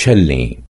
Chelney